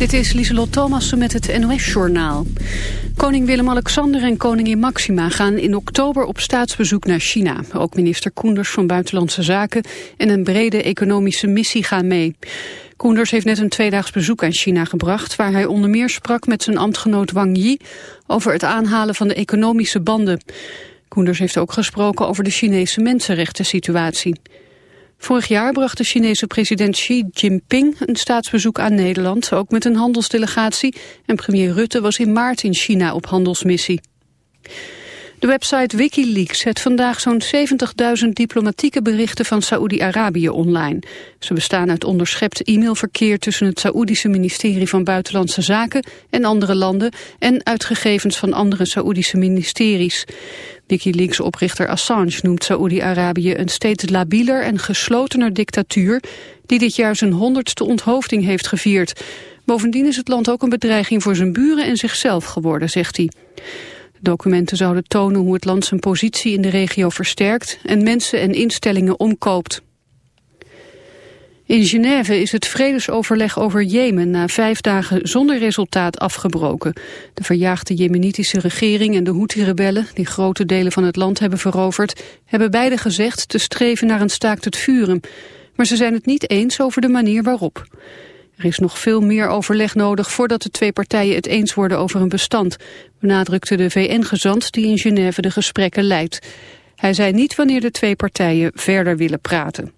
Dit is Lieselot Thomassen met het NOS-journaal. Koning Willem-Alexander en koningin Maxima gaan in oktober op staatsbezoek naar China. Ook minister Koenders van Buitenlandse Zaken en een brede economische missie gaan mee. Koenders heeft net een tweedaags bezoek aan China gebracht... waar hij onder meer sprak met zijn ambtgenoot Wang Yi... over het aanhalen van de economische banden. Koenders heeft ook gesproken over de Chinese mensenrechten situatie. Vorig jaar bracht de Chinese president Xi Jinping een staatsbezoek aan Nederland, ook met een handelsdelegatie. En premier Rutte was in maart in China op handelsmissie. De website Wikileaks zet vandaag zo'n 70.000 diplomatieke berichten van Saoedi-Arabië online. Ze bestaan uit onderschept e-mailverkeer tussen het Saoedische ministerie van Buitenlandse Zaken en andere landen en uit gegevens van andere Saoedische ministeries. Wikileaks-oprichter Assange noemt Saoedi-Arabië een steeds labieler en geslotener dictatuur die dit jaar zijn honderdste onthoofding heeft gevierd. Bovendien is het land ook een bedreiging voor zijn buren en zichzelf geworden, zegt hij. Documenten zouden tonen hoe het land zijn positie in de regio versterkt en mensen en instellingen omkoopt. In Genève is het vredesoverleg over Jemen na vijf dagen zonder resultaat afgebroken. De verjaagde jemenitische regering en de Houthi-rebellen, die grote delen van het land hebben veroverd, hebben beide gezegd te streven naar een staakt het vuren. Maar ze zijn het niet eens over de manier waarop. Er is nog veel meer overleg nodig voordat de twee partijen het eens worden over een bestand, benadrukte de VN-gezant die in Genève de gesprekken leidt. Hij zei niet wanneer de twee partijen verder willen praten.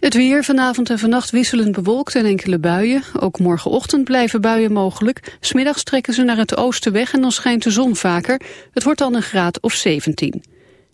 Het weer vanavond en vannacht wisselend bewolkt en enkele buien. Ook morgenochtend blijven buien mogelijk. Smiddags trekken ze naar het oosten weg en dan schijnt de zon vaker. Het wordt dan een graad of 17.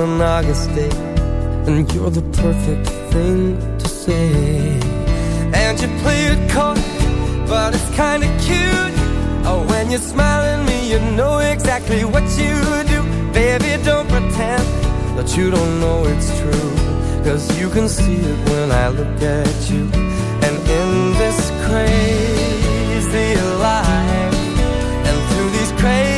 On an August day. And you're the perfect thing to say. And you play it coy, but it's kinda cute. Oh, when you smile at me, you know exactly what you do. Baby, don't pretend that you don't know it's true. Cause you can see it when I look at you. And in this crazy life, and through these crazy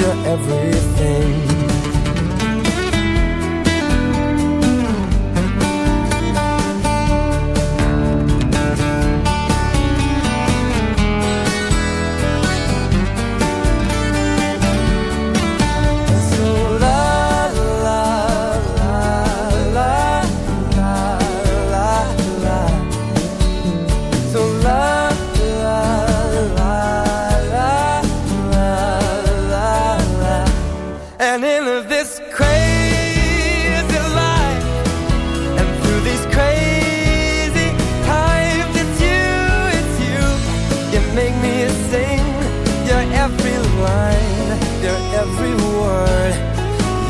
your everything.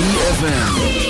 ZFM.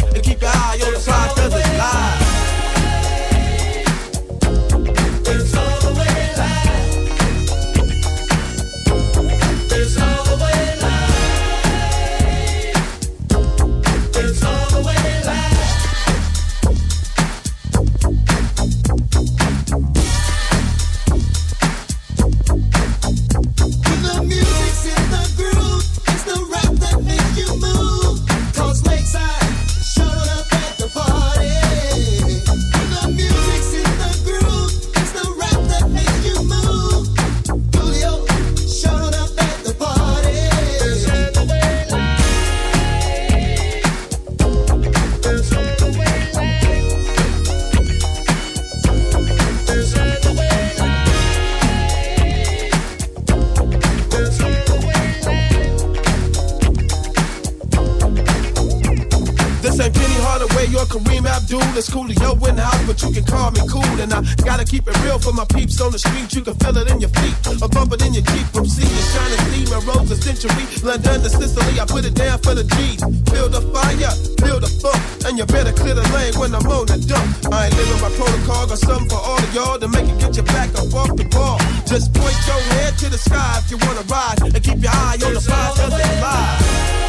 for my peeps on the street. You can feel it in your feet, a bump it in your Jeep. From sea to shining sea, my rose a century. London to Sicily, I put it down for the G's. Build a fire, build a funk, and you better clear the lane when I'm on the dump. I ain't living my protocol, got something for all of y'all to make it get your back up off the ball. Just point your head to the sky if you wanna ride, and keep your eye on the prize, it's live.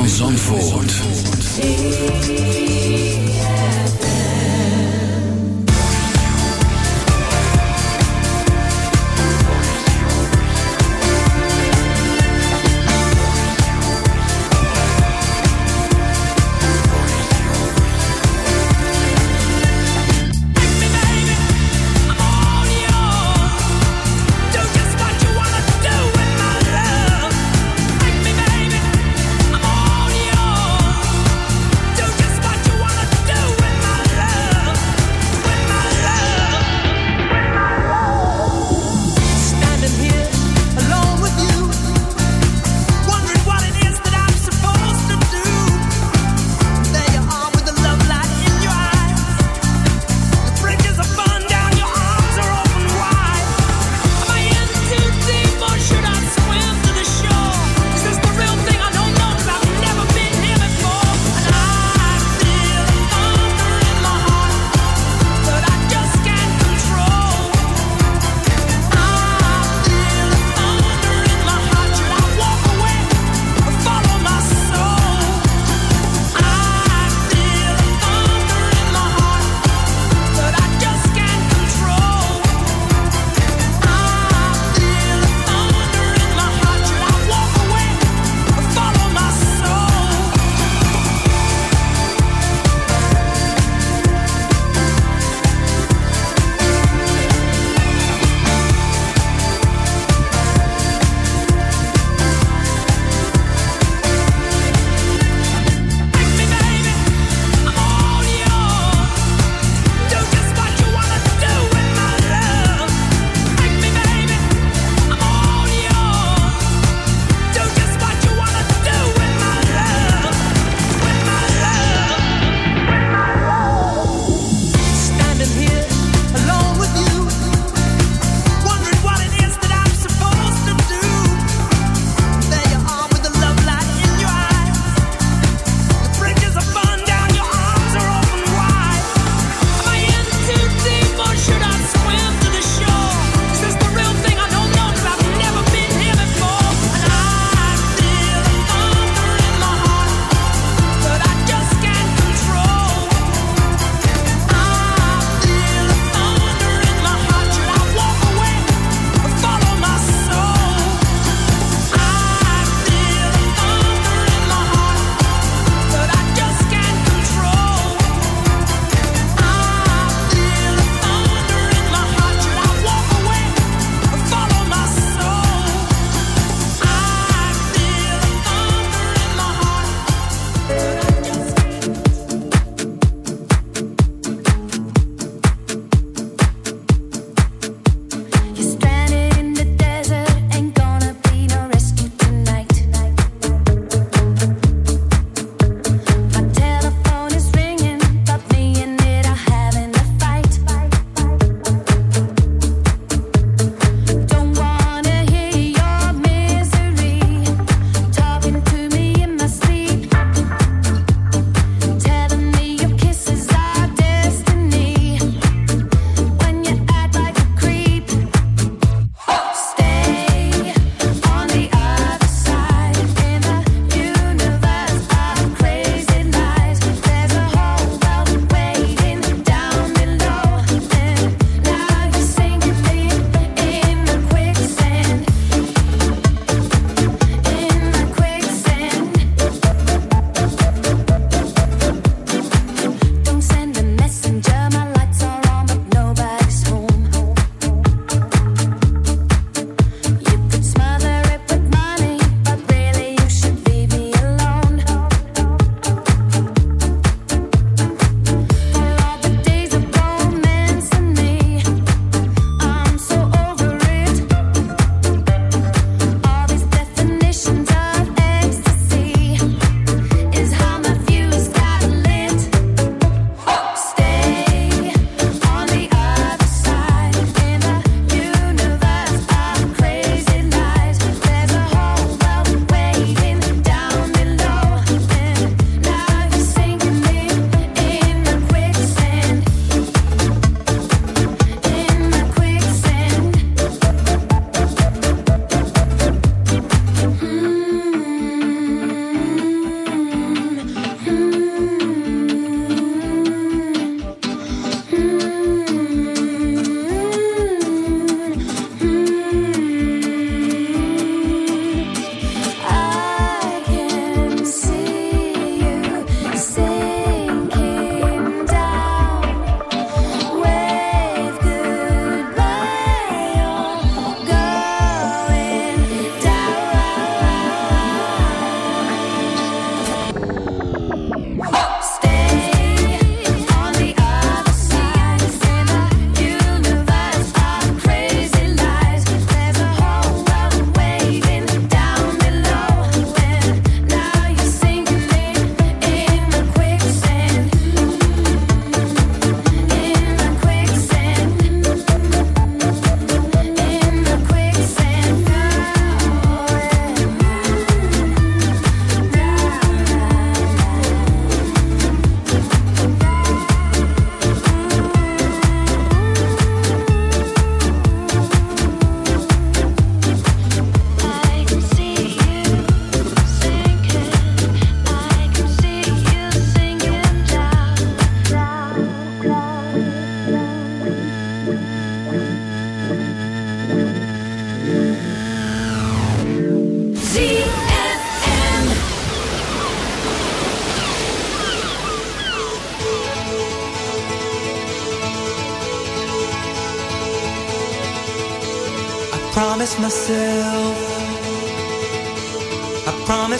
Van Zandvoort.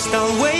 just don't wait